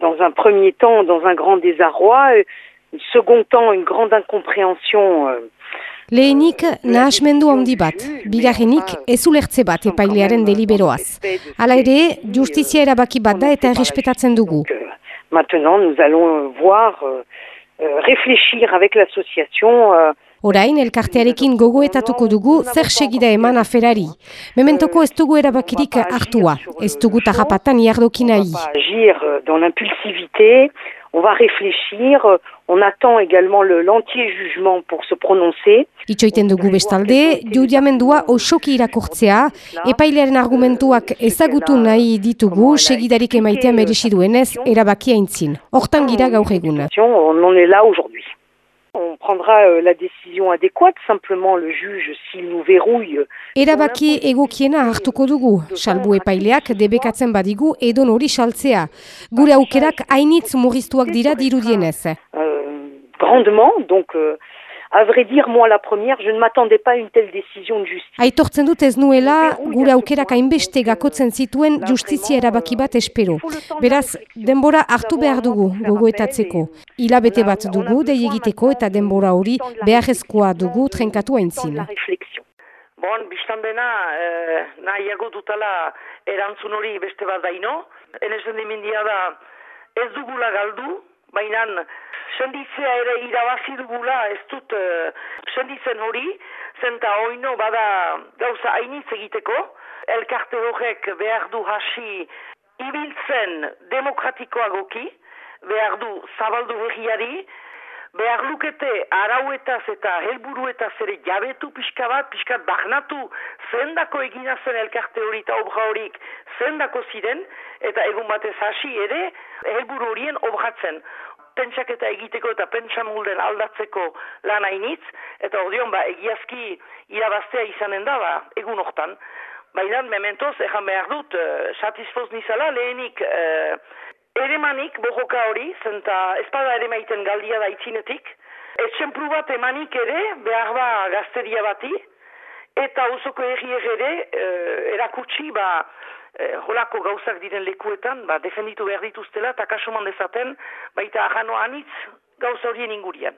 dans un premier temps dans un grand désarroi, un second temps une grande incompréhension. Euh, Lehenik nahasmendu handi bat, bigarrenik ez ulertze bat epailearen deliberoaz. Hala ere, justizia erabaki bat da eta errespetatzen dugu. Euh, maintenant, nous allons voir, euh, réfléchir avec l'association Orain, elkartearekin gogoetatuko dugu zer segida eman aferari. Mementoko ez dugu erabakirik hartua, ez dugu tajapatan iardoki nahi. Agir dans l'impulsivité, on va réfléchir, on attend également l'entier jugement pour se prononcer. Itxoiten dugu bestalde, judiamendua osoki irakurtzea, epailearen argumentuak ezagutu nahi ditugu segidarik emaitea merezi duenez erabakia intzin. Hortan gira gaur egun. On en est là aujourd'hui. Prendra euh, la décision adéquate, simplement le juge s'il nous verrouille. Euh, Erabaki egokiena hartuko dugu, salbu epaileak debekatzen badigu edon hori saltzea. Gure aukerak hainitz murriztuak dira dirudienez. Euh, grandement, donc... Euh, A vrai dire, moi la première, je ne m'attendais pas à une telle décision de justice. Aitortzen dut ez nuela, gure aukerak hainbeste gakotzen zituen justizia erabaki bat espero. Beraz, denbora hartu behar dugu gogoetatzeko. Hilabete bat dugu, dei egiteko eta denbora hori beharrezkoa dugu trenkatu haintzin. Bon, biztan dena, eh, nahiago dutala erantzun hori beste bat daino. Enezen dimendia da ez dugula galdu, baina senditzea ere irabazi dugula ez dut uh, senditzen hori, zenta oino bada gauza hainitz egiteko, elkarte horrek behar du hasi ibiltzen demokratikoagoki, behar du zabaldu herriari, behar lukete arauetaz eta helburuetaz ere jabetu pixka bat, pixka bahnatu zendako egina zen elkarte hori eta obra horik zendako ziren, eta egun batez hasi ere helburu horien obratzen pentsaketa egiteko eta pentsamulden aldatzeko lan hainitz, eta ordeon ba, egiazki irabaztea izanen da, ba, egun hortan. Baina, mementoz, ejan behar dut, uh, satisfoz nizala, lehenik, uh, eremanik, bojoka hori, zenta espada ere maiten galdia da itzinetik, etxen bat emanik ere, behar ba gazteria bati, eta osoko errier ere, uh, erakutsi, ba, eh, holako gauzak diren lekuetan, ba, defenditu behar dituztela, eta kaso dezaten, baita ahanoa anitz gauza horien ingurian.